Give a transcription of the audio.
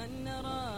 أن نرى